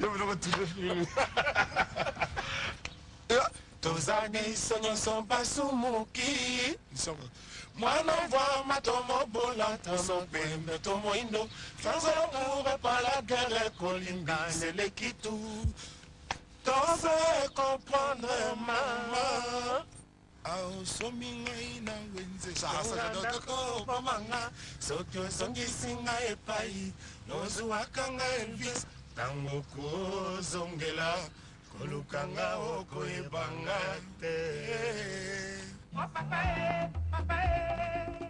Yo me lo Tous amis ne sont pas sous mon qui Moi non voir ma tombe bolata son bim de tombe indo Sans amour et pas la guerre colinda c'est les qui tout T'en fais comprendre maman osomi ngai na wenzeaandako bomanga soki ozongisi ngai epai nozwwaka ngai elvis ntango kozongela kolukanga okoyebanga te oh, papa, eh, papa, eh.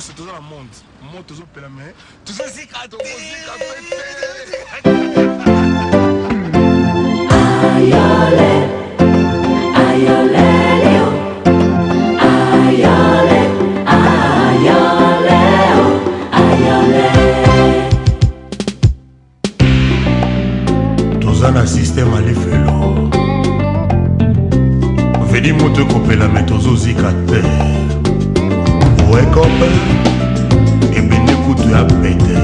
biso oh, toza na monde mo tozopela me tozozika tokozika ayole ayolelio ayole ayoleo ayole toza na systeme alifelo veli moto ekopela me tozozika te wake up ebende kutu ya pete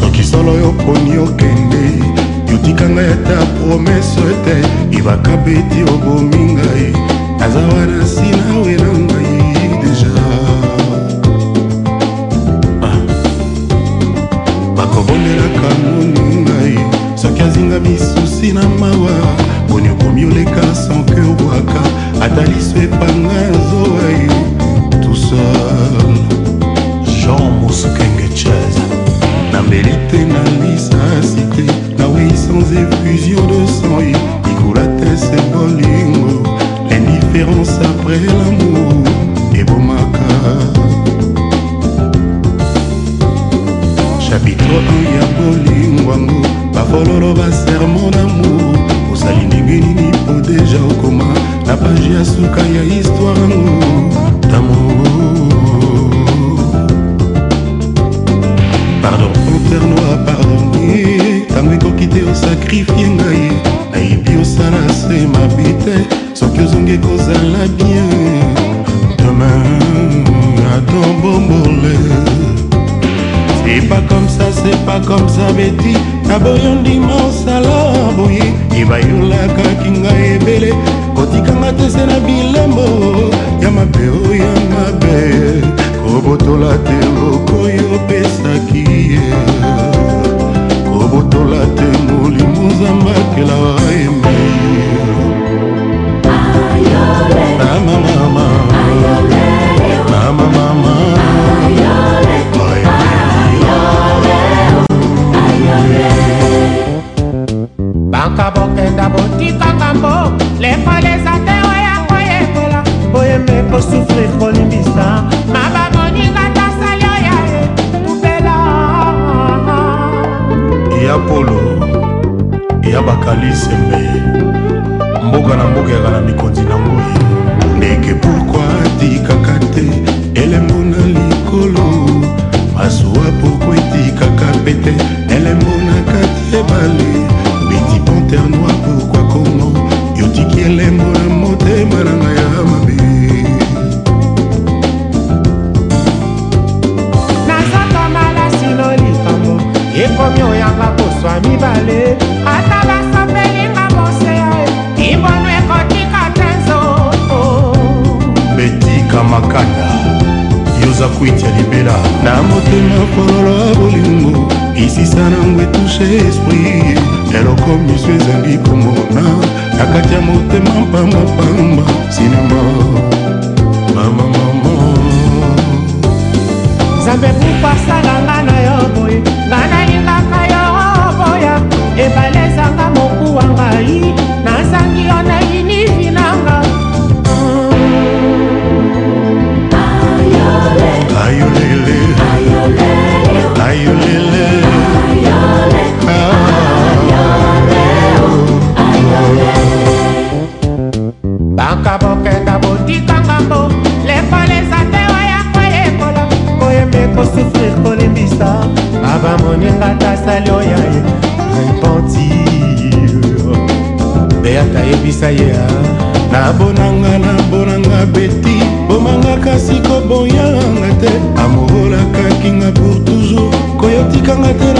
soki solo yo poni okende yotikanga ata promese te ebakabeti obomi ngai naza wana nsina wena ngai mioleka sanke obwaka ata liso epanga zoa tusa jean mosukenge chaz nambeli te na lisasite nawei sans effusion de sang ikulates bolingo l'indifférence après l'amour ebomaka chapitre 1 ya bolingwango bafololo basermo d'amour Pardon, ndenge nini po deja okoma na page ya suka ya histware yango damoro pardon ma pardonne eh, ntango ekoki te osakrifie ngai bien demain C'est pas comme ça, c'est pas comme ça, Betty. Aboyondi mon salaboyer. ye bayolakaki ngai ebele kotikanga te se na bilembo ya mabe o ya mabe kobotola te lokoyo opesaki kaka bokenda botikaka mbo lekole eza te oya koyekola boyeme kosufrir kolimbisa maba moninga tasali oya ye kupela ya polo ya bakalisembe mboka na mboka yaka na mikonzi na ngoi ndeke pourkui atikaka te elembo na likolo masuwa poko etikaka pete elembo na kati ebale terre noire pourquoi congo yotiki elembo na motema na ngai ya mabe nazaka malasi lolikambo ekomi oyanga poswa mibale ata basopelinga mosea imbono ekotika te nzoto betika makanda yoza kuitya libela na motema kololo ya bolingo isisa nango etushe esprit eloko miso ezangi komona na kati ya motema pambapamba sinema mamamama nzambe buku asalanga na yo boye ngai sourire kolembisa abamoninga tasali oyo ye repentir mpe ata yebisa ye nabonanga nabonanga beti bomanga kasi koboyanga te amorolakakinga pour toujours koyotikanga te